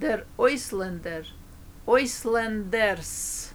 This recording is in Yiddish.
der Ausländer, Ausländers.